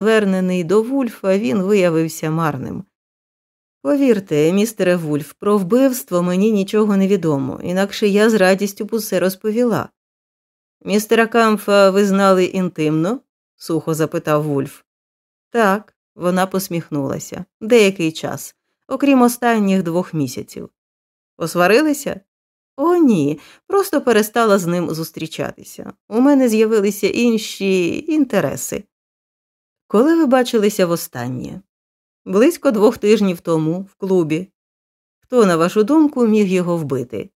Вернений до Вульфа, він виявився марним. Повірте, містере Вульф, про вбивство мені нічого не відомо, інакше я з радістю б усе розповіла. Містера Камфа ви знали інтимно? сухо запитав Вульф. Так, вона посміхнулася. Деякий час, окрім останніх двох місяців. Посварилися? О, ні, просто перестала з ним зустрічатися. У мене з'явилися інші інтереси. Коли ви бачилися востаннє? Близько двох тижнів тому, в клубі. Хто, на вашу думку, міг його вбити?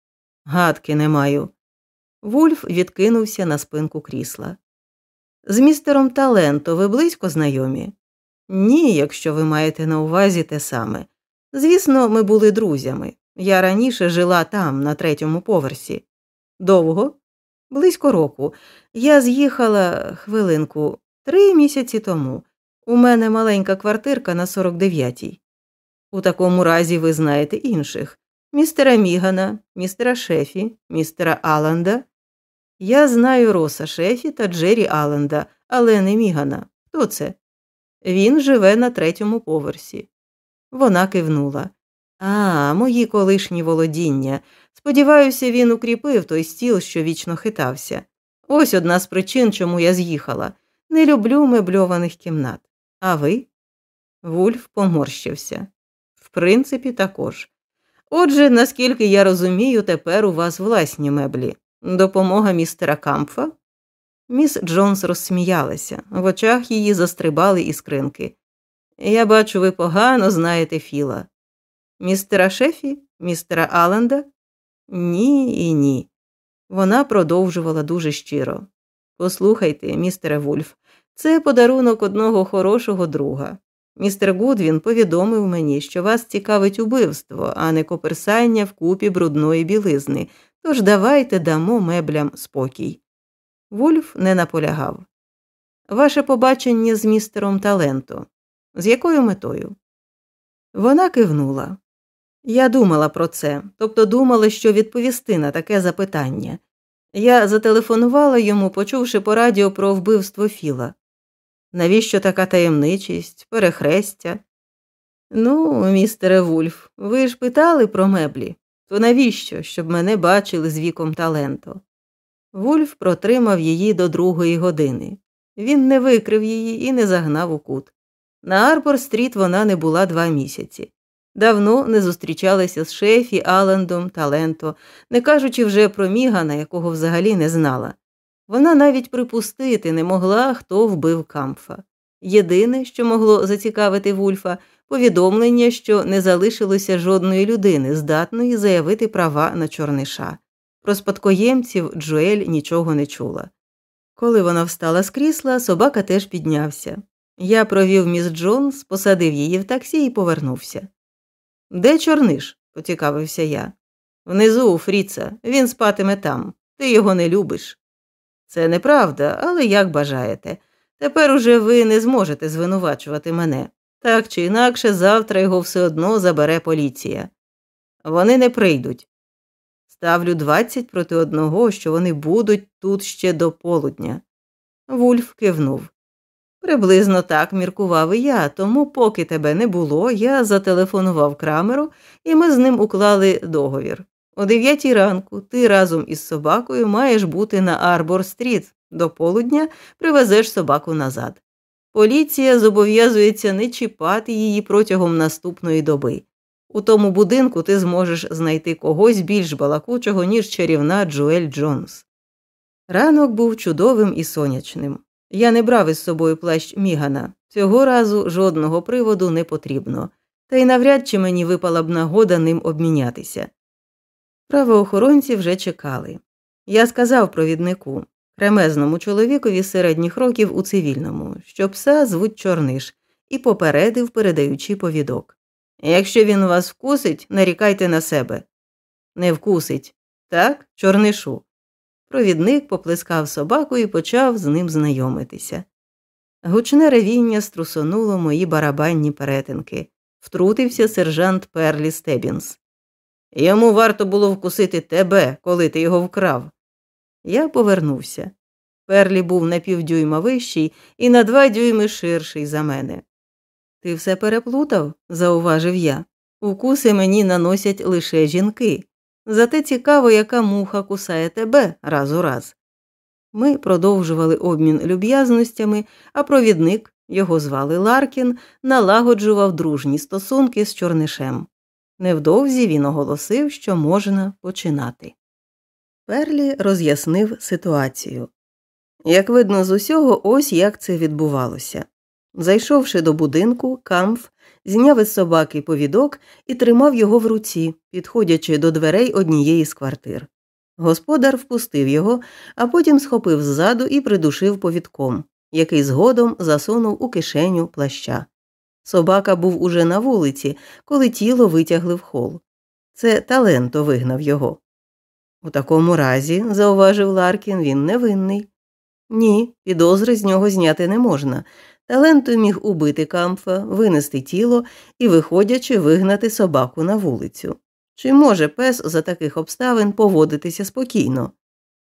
Гадки не маю. Вульф відкинувся на спинку крісла. З містером Таленто ви близько знайомі? Ні, якщо ви маєте на увазі те саме. Звісно, ми були друзями. Я раніше жила там, на третьому поверсі. Довго? Близько року. Я з'їхала хвилинку три місяці тому. У мене маленька квартирка на 49-й. У такому разі ви знаєте інших містера Мігана, містера Шефі, містера Аланда. Я знаю Роса Шефі та Джері Аланда, але не Мігана. Хто це? Він живе на третьому поверсі. Вона кивнула. А, мої колишні володіння. Сподіваюся, він укріпив той стіл, що вічно хитався. Ось одна з причин, чому я з'їхала. Не люблю мебльованих кімнат. А ви? Вульф поморщився. В принципі, також. Отже, наскільки я розумію, тепер у вас власні меблі. Допомога містера Кампфа? Міс Джонс розсміялася, в очах її застрибали іскринки. Я бачу, ви погано знаєте Філа. Містера Шефі, містера Алленда? Ні і ні. Вона продовжувала дуже щиро. Послухайте, містере Вульф, це подарунок одного хорошого друга. Містер Гудвін повідомив мені, що вас цікавить убивство, а не коперсання в купі брудної білизни, тож давайте дамо меблям спокій. Вульф не наполягав. Ваше побачення з містером Таленто. З якою метою? Вона кивнула. Я думала про це, тобто думала, що відповісти на таке запитання. Я зателефонувала йому, почувши по радіо про вбивство Філа. Навіщо така таємничість, перехрестя? Ну, містере Вульф, ви ж питали про меблі, то навіщо, щоб мене бачили з віком таленту? Вульф протримав її до другої години. Він не викрив її і не загнав у кут. На Арбор Стріт вона не була два місяці. Давно не зустрічалася з Шефі, Алендом, Таленто, не кажучи вже про Мігана, якого взагалі не знала. Вона навіть припустити не могла, хто вбив Кампфа. Єдине, що могло зацікавити Вульфа, повідомлення, що не залишилося жодної людини, здатної заявити права на чорниша. Про спадкоємців Джуель нічого не чула. Коли вона встала з крісла, собака теж піднявся. Я провів міс Джонс, посадив її в таксі і повернувся. Де чорниш? поцікавився я. Внизу у Фріца, він спатиме там. Ти його не любиш. Це неправда, але як бажаєте. Тепер уже ви не зможете звинувачувати мене. Так чи інакше, завтра його все одно забере поліція. Вони не прийдуть. Ставлю двадцять проти одного, що вони будуть тут ще до полудня. Вульф кивнув. Приблизно так міркував і я, тому, поки тебе не було, я зателефонував крамеру, і ми з ним уклали договір. О дев'ятій ранку ти разом із собакою маєш бути на Арбор Стріт. До полудня привезеш собаку назад. Поліція зобов'язується не чіпати її протягом наступної доби. У тому будинку ти зможеш знайти когось більш балакучого, ніж чарівна Джуель Джонс. Ранок був чудовим і сонячним. Я не брав із собою плащ Мігана, цього разу жодного приводу не потрібно, та й навряд чи мені випала б нагода ним обмінятися. Правоохоронці вже чекали. Я сказав провіднику, кремезному чоловікові середніх років у цивільному, що пса звуть Чорниш, і попередив, передаючи повідок. Якщо він вас вкусить, нарікайте на себе. Не вкусить, так, чорнишу. Провідник поплескав собаку і почав з ним знайомитися. Гучне ревіння струсонуло мої барабанні перетинки. Втрутився сержант Перлі Стебінс. Йому варто було вкусити тебе, коли ти його вкрав. Я повернувся. Перлі був на півдюйма вищий і на два дюйми ширший за мене. Ти все переплутав, зауважив я. Укуси мені наносять лише жінки. Зате цікаво, яка муха кусає тебе раз у раз. Ми продовжували обмін люб'язностями, а провідник, його звали Ларкін, налагоджував дружні стосунки з чорнишем. Невдовзі він оголосив, що можна починати. Перлі роз'яснив ситуацію. Як видно з усього, ось як це відбувалося. Зайшовши до будинку, камф зняв із собаки повідок і тримав його в руці, підходячи до дверей однієї з квартир. Господар впустив його, а потім схопив ззаду і придушив повідком, який згодом засунув у кишеню плаща. Собака був уже на вулиці, коли тіло витягли в хол. Це таленто вигнав його. У такому разі, зауважив Ларкін, він невинний. Ні, підозри з нього зняти не можна. Таленто міг убити камфа, винести тіло і, виходячи, вигнати собаку на вулицю. Чи може пес за таких обставин поводитися спокійно?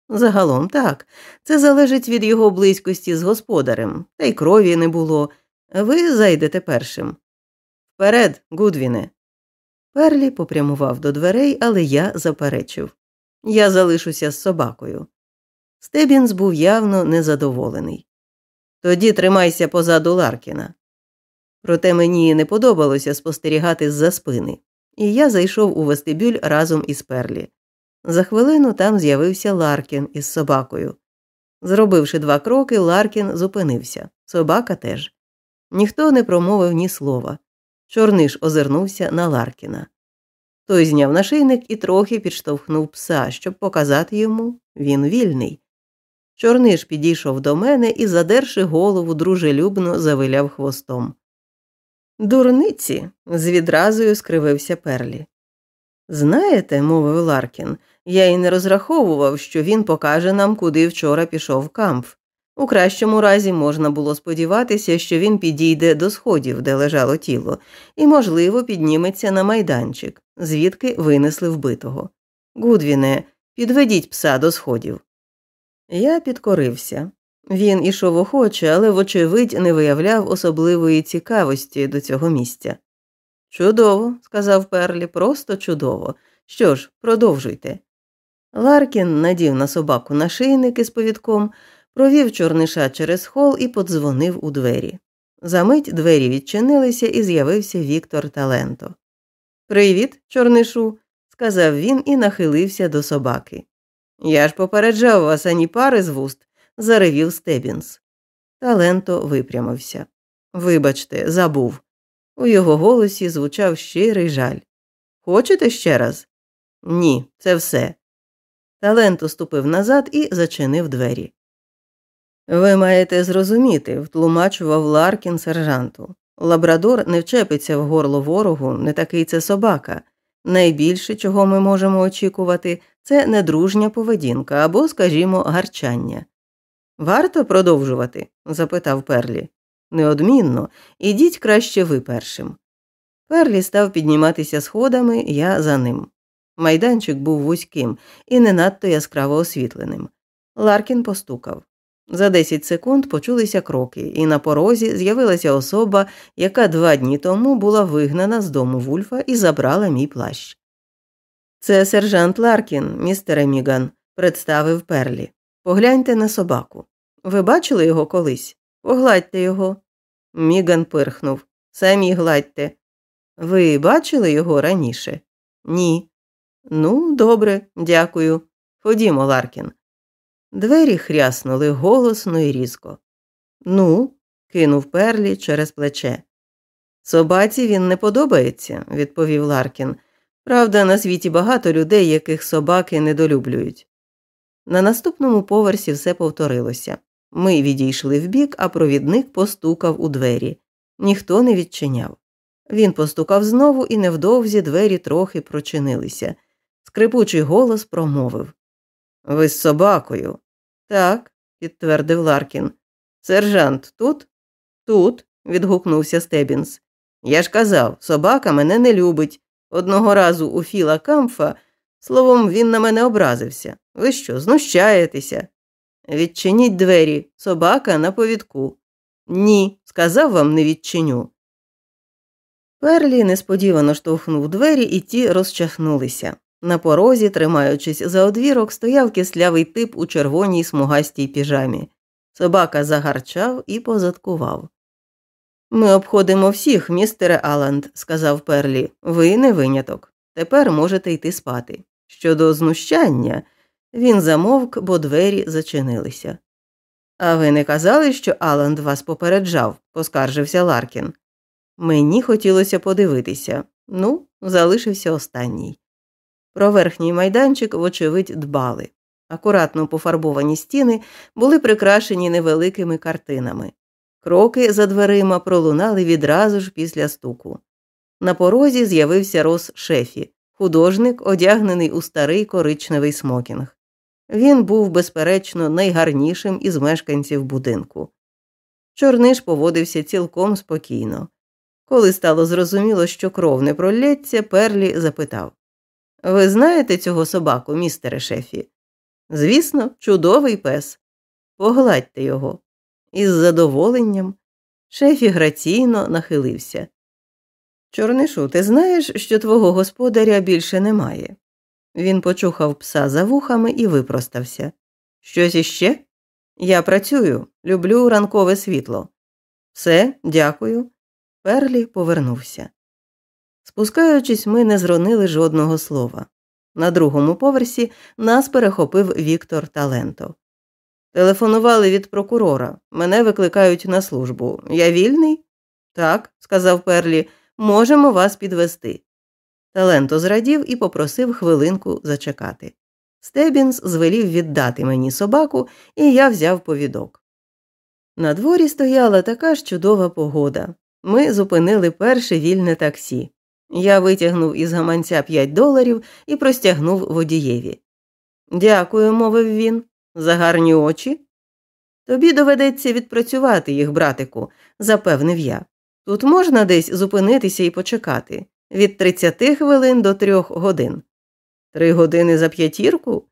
Загалом так, це залежить від його близькості з господарем, та й крові не було. Ви зайдете першим. Вперед, Гудвіне. Перлі попрямував до дверей, але я заперечив я залишуся з собакою. Стебінс був явно незадоволений. Тоді тримайся позаду Ларкіна. Проте мені не подобалося спостерігати з-за спини, і я зайшов у вестибюль разом із Перлі. За хвилину там з'явився Ларкін із собакою. Зробивши два кроки, Ларкін зупинився, собака теж. Ніхто не промовив ні слова. Чорниш озирнувся на Ларкіна. Той зняв нашийник і трохи підштовхнув пса, щоб показати йому він вільний. Чорниш підійшов до мене і, задерши голову, дружелюбно завиляв хвостом. Дурниці, з відразою скривився Перлі. Знаєте, мовив Ларкін, я й не розраховував, що він покаже нам, куди вчора пішов камф. У кращому разі можна було сподіватися, що він підійде до сходів, де лежало тіло, і, можливо, підніметься на майданчик, звідки винесли вбитого. Гудвіне, підведіть пса до сходів. Я підкорився. Він ішов охоче, але, вочевидь, не виявляв особливої цікавості до цього місця. Чудово, сказав Перлі, просто чудово. Що ж, продовжуйте. Ларкін надів на собаку нашийник із повідком, провів чорниша через хол і подзвонив у двері. Замить двері відчинилися і з'явився Віктор Таленто. Привіт, чорнишу, сказав він і нахилився до собаки. Я ж попереджав вас ані пари з вуст, заревів Стебінс. Таленто випрямився. Вибачте, забув. У його голосі звучав щирий жаль. Хочете ще раз? Ні, це все. Таленто ступив назад і зачинив двері. Ви маєте зрозуміти, втлумачував Ларкін сержанту. Лабрадор не вчепиться в горло ворогу, не такий це собака. Найбільше, чого ми можемо очікувати, це недружня поведінка або, скажімо, гарчання. Варто продовжувати? запитав Перлі. Неодмінно, ідіть краще ви першим. Перлі став підніматися сходами, я за ним. Майданчик був вузьким і не надто яскраво освітленим. Ларкін постукав. За 10 секунд почулися кроки, і на порозі з'явилася особа, яка два дні тому була вигнана з дому Вульфа і забрала мій плащ. Це сержант Ларкін, містере Міган, представив Перлі. Погляньте на собаку. Ви бачили його колись? Погладьте його. Міган пирхнув. Самі гладьте. Ви бачили його раніше? Ні. Ну, добре, дякую. Ходімо, Ларкін. Двері хряснули голосно і різко. Ну, кинув Перлі через плече. Собаці він не подобається, відповів Ларкін. Правда, на світі багато людей, яких собаки недолюблюють. На наступному поверсі все повторилося. Ми відійшли вбік, а провідник постукав у двері. Ніхто не відчиняв. Він постукав знову, і невдовзі двері трохи прочинилися. Скрипучий голос промовив Ви з собакою. Так, підтвердив Ларкін. Сержант тут? Тут, відгукнувся Стебінс. Я ж казав, собака мене не любить. Одного разу у Філа Камфа, словом, він на мене образився. Ви що, знущаєтеся? Відчиніть двері, собака на повідку. Ні, сказав вам не відчиню. Перлі несподівано штовхнув двері, і ті розчахнулися. На порозі, тримаючись за одвірок, стояв кислявий тип у червоній смугастій піжамі. Собака загарчав і позадкував. Ми обходимо всіх, містере Аланд, сказав Перлі. Ви не виняток. Тепер можете йти спати. Щодо знущання, він замовк, бо двері зачинилися. А ви не казали, що Аланд вас попереджав, поскаржився Ларкін. Мені хотілося подивитися. Ну, залишився останній. Про верхній майданчик, вочевидь, дбали. Акуратно пофарбовані стіни були прикрашені невеликими картинами. Кроки за дверима пролунали відразу ж після стуку. На порозі з'явився Рос шефі, художник, одягнений у старий коричневий смокінг. Він був, безперечно, найгарнішим із мешканців будинку. Чорниш поводився цілком спокійно. Коли стало зрозуміло, що кров не пролється, Перлі запитав Ви знаєте цього собаку, містере шефі? Звісно, чудовий пес. Погладьте його. Із задоволенням шефі граційно нахилився. Чорнишу, ти знаєш, що твого господаря більше немає? Він почухав пса за вухами і випростався. Щось іще? Я працюю, люблю ранкове світло. Все, дякую. Перлі повернувся. Спускаючись, ми не зронили жодного слова. На другому поверсі нас перехопив Віктор Таленто. Телефонували від прокурора. Мене викликають на службу. Я вільний? Так, сказав Перлі, можемо вас підвести. Таленто зрадів і попросив хвилинку зачекати. Стебінс звелів віддати мені собаку, і я взяв повідок. На дворі стояла така ж чудова погода. Ми зупинили перше вільне таксі. Я витягнув із гаманця 5 доларів і простягнув водієві. Дякую, мовив він, за гарні очі. Тобі доведеться відпрацювати їх, братику, запевнив я. Тут можна десь зупинитися і почекати від 30 хвилин до трьох годин. Три години за п'ятірку?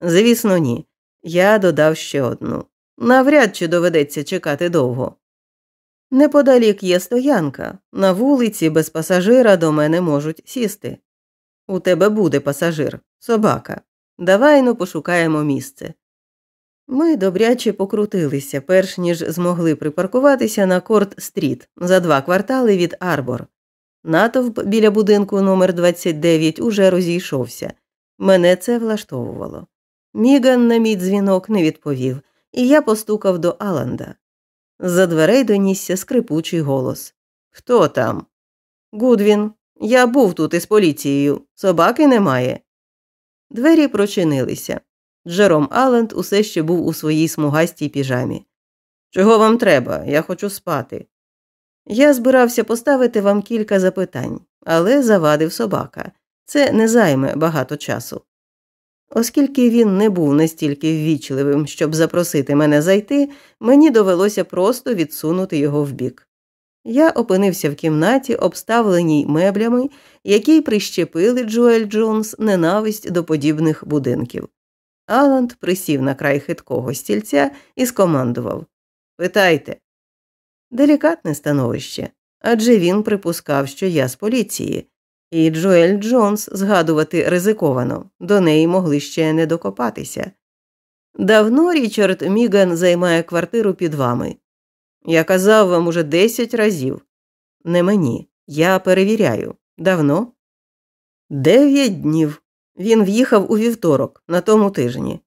Звісно, ні. Я додав ще одну. Навряд чи доведеться чекати довго. Неподалік є стоянка, на вулиці без пасажира до мене можуть сісти. У тебе буде пасажир, собака. Давай ну пошукаємо місце. Ми добряче покрутилися, перш ніж змогли припаркуватися на Корт Стріт за два квартали від Арбор. Натовп біля будинку номер 29 уже розійшовся. Мене це влаштовувало. Міган на мій дзвінок не відповів, і я постукав до Аланда. За дверей донісся скрипучий голос Хто там? Гудвін. Я був тут із поліцією. Собаки немає. Двері прочинилися. Джером Алленд усе ще був у своїй смугастій піжамі. Чого вам треба? Я хочу спати. Я збирався поставити вам кілька запитань, але завадив собака. Це не займе багато часу. Оскільки він не був настільки ввічливим, щоб запросити мене зайти, мені довелося просто відсунути його вбік. Я опинився в кімнаті, обставленій меблями, які прищепили Джоель Джонс ненависть до подібних будинків. Аланд присів на край хиткого стільця і скомандував Питайте. Делікатне становище, адже він припускав, що я з поліції, і Джоель Джонс згадувати ризиковано, до неї могли ще не докопатися. Давно Річард Міган займає квартиру під вами. Я казав вам уже десять разів. Не мені, я перевіряю. Давно? Дев'ять днів. Він в'їхав у вівторок, на тому тижні.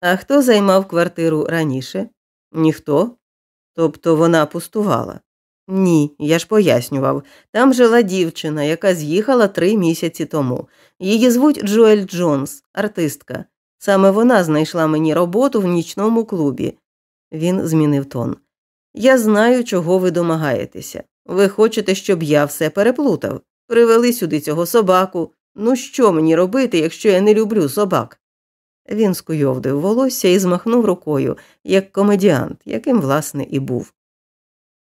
А хто займав квартиру раніше? Ніхто. Тобто вона пустувала. Ні, я ж пояснював. Там жила дівчина, яка з'їхала три місяці тому. Її звуть Джоель Джонс, артистка. Саме вона знайшла мені роботу в нічному клубі. Він змінив тон. Я знаю, чого ви домагаєтеся. Ви хочете, щоб я все переплутав. Привели сюди цього собаку. Ну, що мені робити, якщо я не люблю собак? Він скуйовдив волосся і змахнув рукою, як комедіант, яким, власне, і був.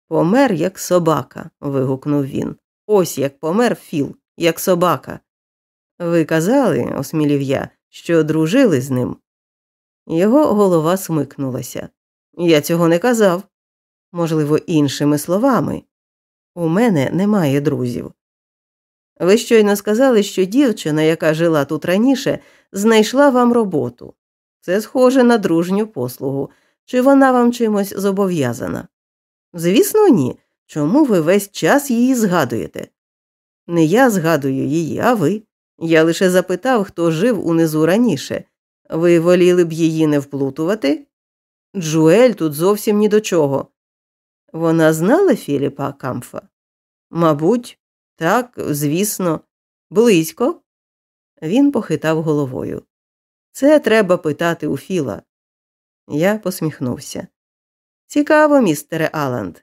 Помер, як собака. вигукнув він. Ось як помер Філ, як собака. Ви казали, осмілів я, що дружили з ним. Його голова смикнулася. Я цього не казав. Можливо, іншими словами. У мене немає друзів. Ви щойно сказали, що дівчина, яка жила тут раніше, знайшла вам роботу. Це схоже на дружню послугу. Чи вона вам чимось зобов'язана? Звісно, ні. Чому ви весь час її згадуєте? Не я згадую її, а ви. Я лише запитав, хто жив унизу раніше. Ви воліли б її не вплутувати? Джуель тут зовсім ні до чого. Вона знала Філіпа Камфа? Мабуть, так, звісно, близько. Він похитав головою. Це треба питати у Філа. Я посміхнувся. Цікаво, містере Аланд.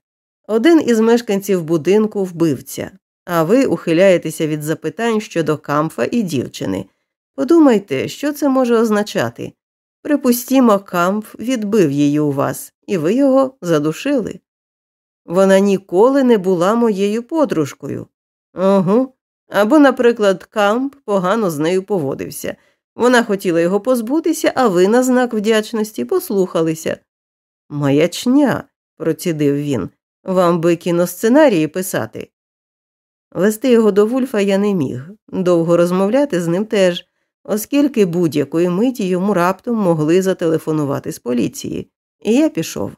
Один із мешканців будинку вбивця, а ви ухиляєтеся від запитань щодо камфа і дівчини. Подумайте, що це може означати. Припустімо, камф відбив її у вас, і ви його задушили. Вона ніколи не була моєю подружкою. Угу. Або, наприклад, камп погано з нею поводився. Вона хотіла його позбутися, а ви на знак вдячності послухалися. Маячня, процідив він, вам би кіносценарії писати. Вести його до Вульфа я не міг, довго розмовляти з ним теж, оскільки будь-якої миті йому раптом могли зателефонувати з поліції, і я пішов.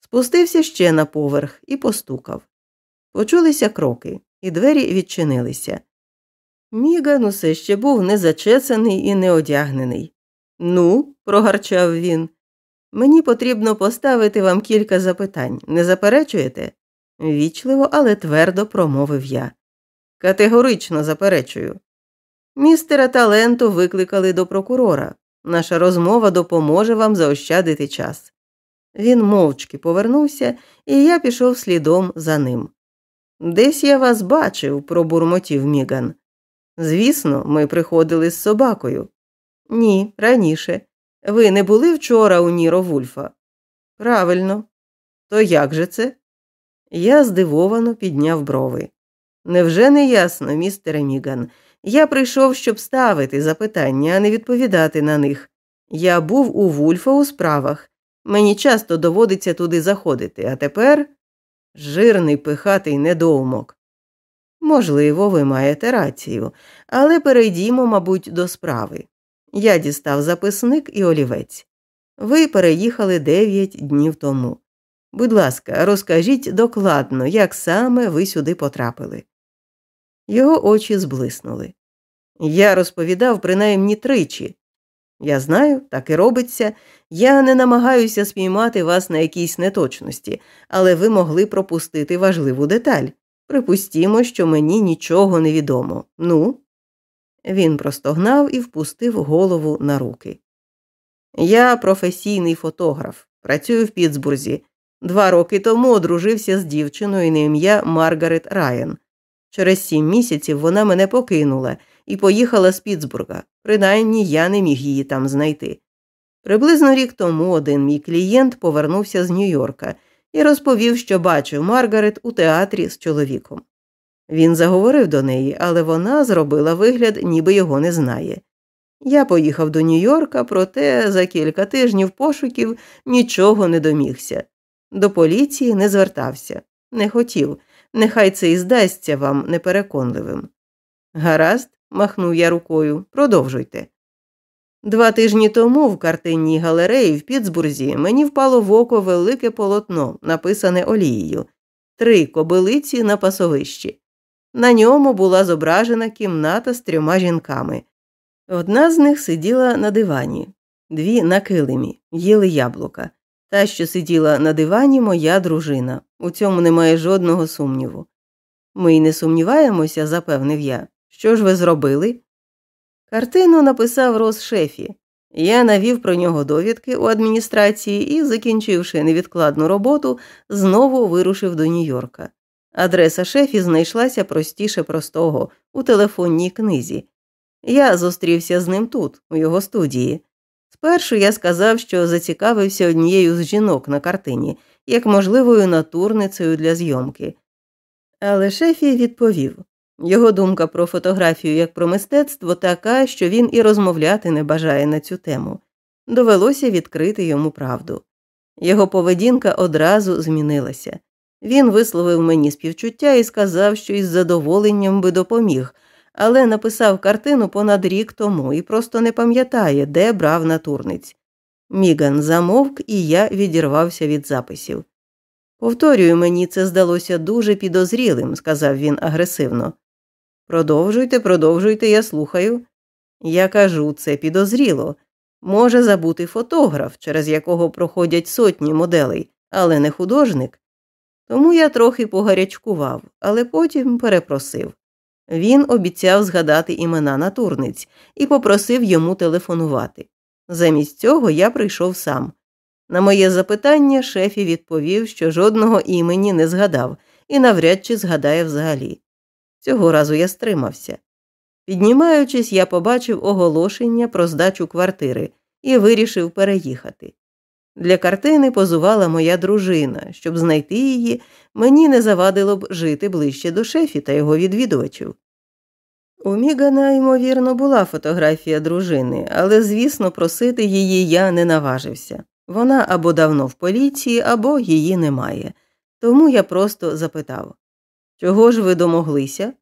Спустився ще на поверх і постукав. Почулися кроки, і двері відчинилися. Міган усе ще був незачесаний і неодягнений. Ну, прогарчав він, мені потрібно поставити вам кілька запитань. Не заперечуєте? Вічливо, але твердо промовив я. Категорично заперечую. Містера Таленту викликали до прокурора. Наша розмова допоможе вам заощадити час. Він мовчки повернувся, і я пішов слідом за ним. Десь я вас бачив, пробурмотів Міган. Звісно, ми приходили з собакою. Ні, раніше. Ви не були вчора у Ніро Вульфа? Правильно. То як же це? Я здивовано підняв брови. Невже не ясно, містере Міган? Я прийшов, щоб ставити запитання, а не відповідати на них. Я був у Вульфа у справах. Мені часто доводиться туди заходити, а тепер жирний пихатий недоумок. Можливо, ви маєте рацію, але перейдімо, мабуть, до справи. Я дістав записник і олівець. Ви переїхали дев'ять днів тому. Будь ласка, розкажіть докладно, як саме ви сюди потрапили. Його очі зблиснули. Я розповідав принаймні тричі. Я знаю, так і робиться. Я не намагаюся спіймати вас на якійсь неточності, але ви могли пропустити важливу деталь. Припустімо, що мені нічого не відомо. Ну. Він простогнав і впустив голову на руки. Я професійний фотограф, працюю в Пітсбурзі. Два роки тому одружився з дівчиною на ім'я Маргарет Райан. Через сім місяців вона мене покинула і поїхала з Пітсбурга, принаймні я не міг її там знайти. Приблизно рік тому один мій клієнт повернувся з Нью-Йорка і розповів, що бачив Маргарет у театрі з чоловіком. Він заговорив до неї, але вона зробила вигляд, ніби його не знає. Я поїхав до Нью-Йорка, проте за кілька тижнів пошуків нічого не домігся. До поліції не звертався, не хотів, нехай це і здасться вам непереконливим. Гаразд, махнув я рукою, продовжуйте. Два тижні тому в картинній галереї в Пітсбурзі мені впало в око велике полотно, написане олією, три кобилиці на пасовищі. На ньому була зображена кімната з трьома жінками. Одна з них сиділа на дивані, дві на килимі, їли яблука. Та, що сиділа на дивані, моя дружина. У цьому немає жодного сумніву. Ми й не сумніваємося, запевнив я. Що ж ви зробили? Картину написав Рос Шефі. Я навів про нього довідки у адміністрації і, закінчивши невідкладну роботу, знову вирушив до Нью-Йорка. Адреса шефі знайшлася простіше простого у телефонній книзі. Я зустрівся з ним тут, у його студії. Спершу я сказав, що зацікавився однією з жінок на картині, як можливою натурницею для зйомки. Але шефі відповів його думка про фотографію як про мистецтво така, що він і розмовляти не бажає на цю тему. Довелося відкрити йому правду. Його поведінка одразу змінилася. Він висловив мені співчуття і сказав, що із задоволенням би допоміг, але написав картину понад рік тому і просто не пам'ятає, де брав натурниць. Міган замовк, і я відірвався від записів. Повторюю, мені це здалося дуже підозрілим, сказав він агресивно. Продовжуйте, продовжуйте, я слухаю. Я кажу, це підозріло. Може забути фотограф, через якого проходять сотні моделей, але не художник. Тому я трохи погарячкував, але потім перепросив. Він обіцяв згадати імена натурниць і попросив йому телефонувати. Замість цього я прийшов сам. На моє запитання шефі відповів, що жодного імені не згадав і навряд чи згадає взагалі. Цього разу я стримався. Піднімаючись, я побачив оголошення про здачу квартири і вирішив переїхати. Для картини позувала моя дружина, щоб знайти її, мені не завадило б жити ближче до шефі та його відвідувачів. У Мігана, ймовірно, була фотографія дружини, але, звісно, просити її я не наважився. Вона або давно в поліції, або її немає. Тому я просто запитав чого ж ви домоглися?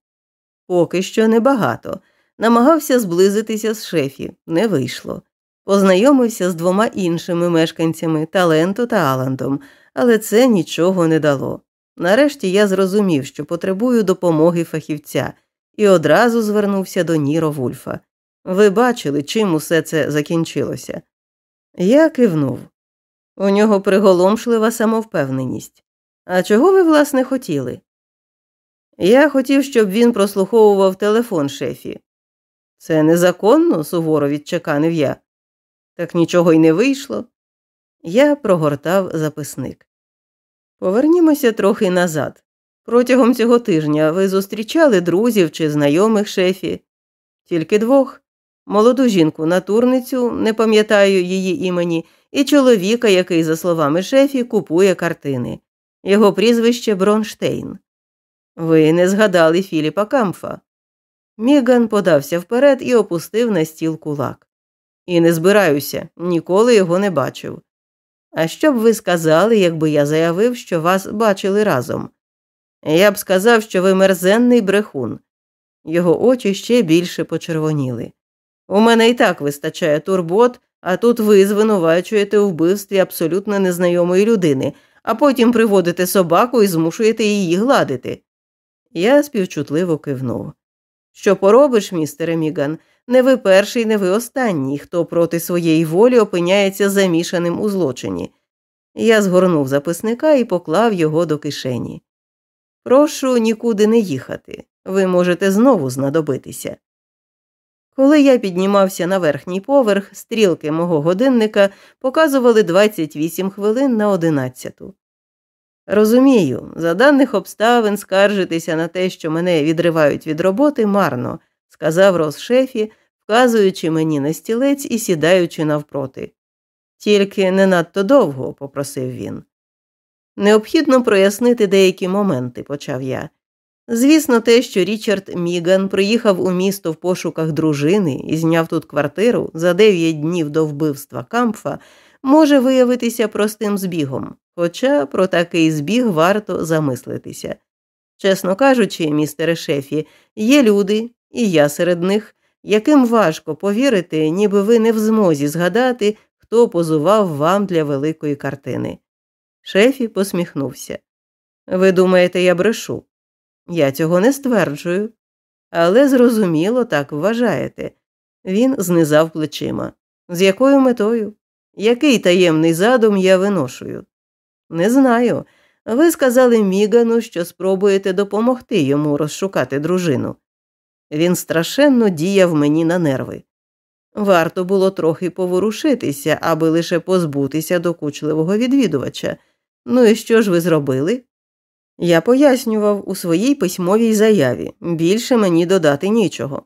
Поки що небагато. Намагався зблизитися з шефі, не вийшло. Познайомився з двома іншими мешканцями Таленто та Аландом, але це нічого не дало. Нарешті я зрозумів, що потребую допомоги фахівця, і одразу звернувся до Ніро Вульфа. Ви бачили, чим усе це закінчилося? Я кивнув. У нього приголомшлива самовпевненість. А чого ви, власне, хотіли? Я хотів, щоб він прослуховував телефон шефі. Це незаконно, суворо відчеканив я. Так нічого й не вийшло. Я прогортав записник. Повернімося трохи назад. Протягом цього тижня ви зустрічали друзів чи знайомих шефі, тільки двох молоду жінку натурницю, не пам'ятаю її імені, і чоловіка, який, за словами шефі, купує картини. Його прізвище Бронштейн. Ви не згадали Філіпа Камфа. Міган подався вперед і опустив на стіл кулак. І не збираюся, ніколи його не бачив. А що б ви сказали, якби я заявив, що вас бачили разом? Я б сказав, що ви мерзенний брехун. Його очі ще більше почервоніли. У мене і так вистачає турбот, а тут ви звинувачуєте у вбивстві абсолютно незнайомої людини, а потім приводите собаку і змушуєте її гладити. Я співчутливо кивнув. Що поробиш, містере Міган, не ви перший, не ви останній, хто проти своєї волі опиняється замішаним у злочині. Я згорнув записника і поклав його до кишені. Прошу нікуди не їхати, ви можете знову знадобитися. Коли я піднімався на верхній поверх, стрілки мого годинника показували 28 хвилин на одинадцяту. Розумію, за даних обставин скаржитися на те, що мене відривають від роботи, марно, сказав Рос шефі, вказуючи мені на стілець і сідаючи навпроти. Тільки не надто довго, попросив він. Необхідно прояснити деякі моменти, почав я. Звісно, те, що Річард Міган приїхав у місто в пошуках дружини і зняв тут квартиру за дев'ять днів до вбивства Кампфа, може виявитися простим збігом, хоча про такий збіг варто замислитися. Чесно кажучи, містере шефі, є люди, і я серед них, яким важко повірити, ніби ви не в змозі згадати, хто позував вам для великої картини. Шефі посміхнувся. Ви думаєте, я брешу? Я цього не стверджую, але зрозуміло так вважаєте. Він знизав плечима. З якою метою? Який таємний задум я виношую? Не знаю. Ви сказали Мігану, що спробуєте допомогти йому розшукати дружину. Він страшенно діяв мені на нерви. Варто було трохи поворушитися, аби лише позбутися докучливого відвідувача. Ну і що ж ви зробили? Я пояснював у своїй письмовій заяві більше мені додати нічого.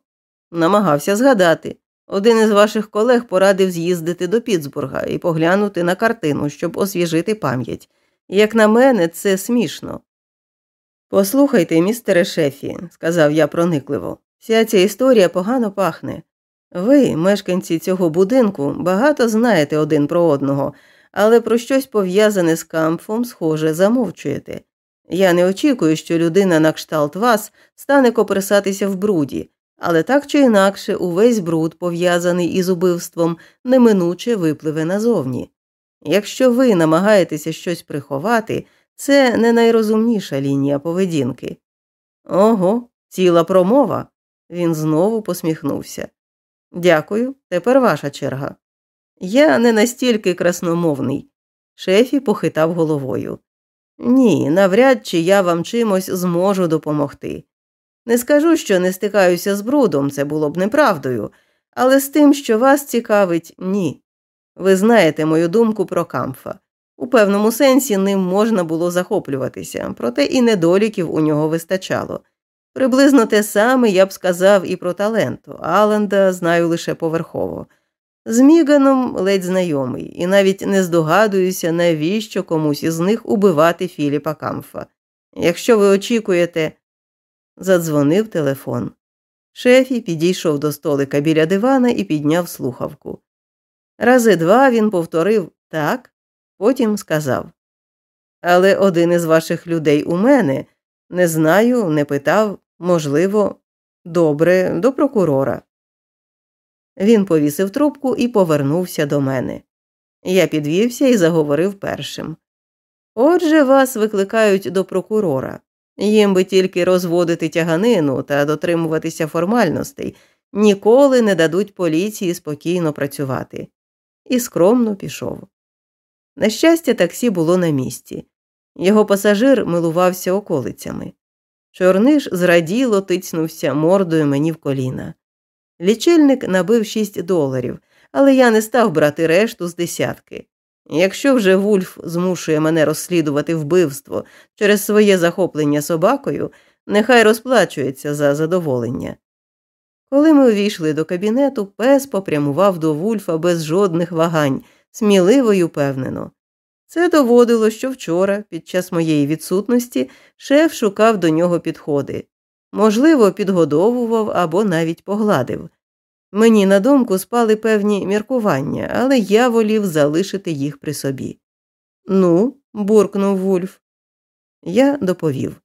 Намагався згадати. Один із ваших колег порадив з'їздити до Пітсбурга і поглянути на картину, щоб освіжити пам'ять. Як на мене, це смішно. Послухайте, містере шефі, сказав я проникливо, вся ця історія погано пахне. Ви, мешканці цього будинку, багато знаєте один про одного, але про щось пов'язане з камфом, схоже, замовчуєте. Я не очікую, що людина на кшталт вас стане копирсатися в бруді, але так чи інакше увесь бруд, пов'язаний із убивством, неминуче випливе назовні. Якщо ви намагаєтеся щось приховати, це не найрозумніша лінія поведінки. Ого, ціла промова. Він знову посміхнувся. Дякую, тепер ваша черга. Я не настільки красномовний. Шефі похитав головою. Ні, навряд чи я вам чимось зможу допомогти. Не скажу, що не стикаюся з брудом, це було б неправдою, але з тим, що вас цікавить, ні. Ви знаєте мою думку про камфа. У певному сенсі ним можна було захоплюватися, проте і недоліків у нього вистачало. Приблизно те саме я б сказав і про таленту, Аланда знаю лише поверхово. З Міганом ледь знайомий, і навіть не здогадуюся, навіщо комусь із них убивати Філіпа Камфа. Якщо ви очікуєте, задзвонив телефон. Шефі підійшов до столика біля дивана і підняв слухавку. Рази два він повторив так, потім сказав. Але один із ваших людей у мене не знаю, не питав, можливо, добре, до прокурора. Він повісив трубку і повернувся до мене. Я підвівся і заговорив першим. Отже, вас викликають до прокурора. Їм би тільки розводити тяганину та дотримуватися формальностей, ніколи не дадуть поліції спокійно працювати. І скромно пішов. На щастя, таксі було на місці. Його пасажир милувався околицями. Чорниш зраділо тицнувся мордою мені в коліна. Лічильник набив шість доларів, але я не став брати решту з десятки. Якщо вже Вульф змушує мене розслідувати вбивство через своє захоплення собакою, нехай розплачується за задоволення. Коли ми увійшли до кабінету, пес попрямував до Вульфа без жодних вагань, сміливо й упевнено. Це доводило, що вчора, під час моєї відсутності, шеф шукав до нього підходи можливо, підгодовував або навіть погладив. Мені на думку спали певні міркування, але я волів залишити їх при собі. Ну, буркнув Вульф. Я доповів.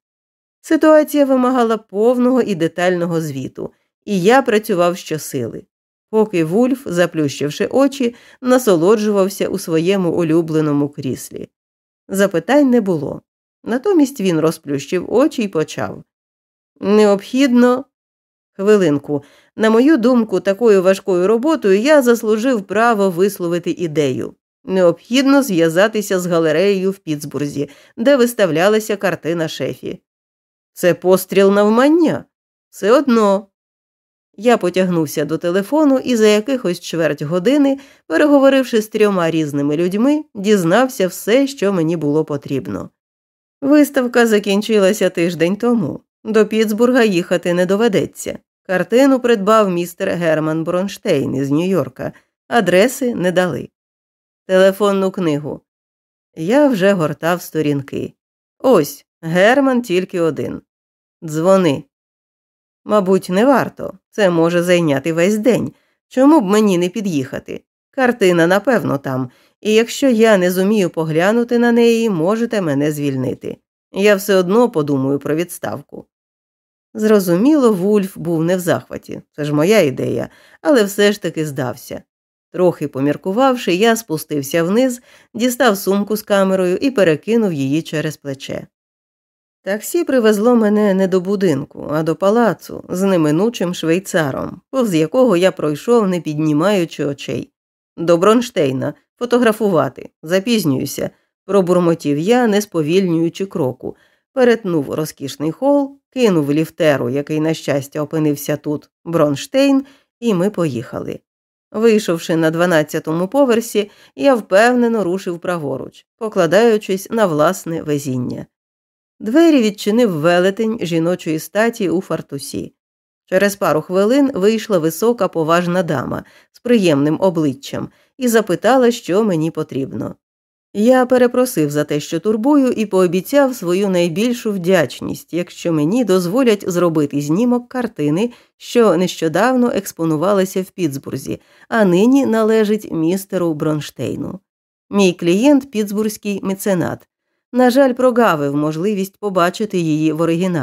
Ситуація вимагала повного і детального звіту, і я працював щосили, поки Вульф, заплющивши очі, насолоджувався у своєму улюбленому кріслі. Запитань не було. Натомість він розплющив очі і почав. Необхідно. Хвилинку, на мою думку, такою важкою роботою я заслужив право висловити ідею. Необхідно зв'язатися з галереєю в Піцбурзі, де виставлялася картина шефі. Це постріл навмання. Все одно. Я потягнувся до телефону і за якихось чверть години, переговоривши з трьома різними людьми, дізнався все, що мені було потрібно. Виставка закінчилася тиждень тому. До Піцбурга їхати не доведеться. Картину придбав містер Герман Бронштейн із Нью-Йорка, адреси не дали. Телефонну книгу. Я вже гортав сторінки. Ось Герман тільки один. Дзвони. Мабуть, не варто. Це може зайняти весь день. Чому б мені не під'їхати? Картина, напевно, там, і якщо я не зумію поглянути на неї, можете мене звільнити. Я все одно подумаю про відставку. Зрозуміло, Вульф був не в захваті, це ж моя ідея, але все ж таки здався. Трохи поміркувавши, я спустився вниз, дістав сумку з камерою і перекинув її через плече. Таксі привезло мене не до будинку, а до палацу з неминучим швейцаром, повз якого я пройшов, не піднімаючи очей. До Бронштейна фотографувати, запізнююся, пробурмотів я, не сповільнюючи кроку, перетнув розкішний хол, кинув ліфтеру, який, на щастя, опинився тут, Бронштейн, і ми поїхали. Вийшовши на 12-му поверсі, я впевнено рушив праворуч, покладаючись на власне везіння. Двері відчинив велетень жіночої статі у фартусі. Через пару хвилин вийшла висока поважна дама з приємним обличчям і запитала, що мені потрібно. Я перепросив за те, що турбую, і пообіцяв свою найбільшу вдячність, якщо мені дозволять зробити знімок картини, що нещодавно експонувалася в Пітсбурзі, а нині належить містеру Бронштейну. Мій клієнт Пітсбурзький меценат. На жаль, прогавив можливість побачити її в оригіналі.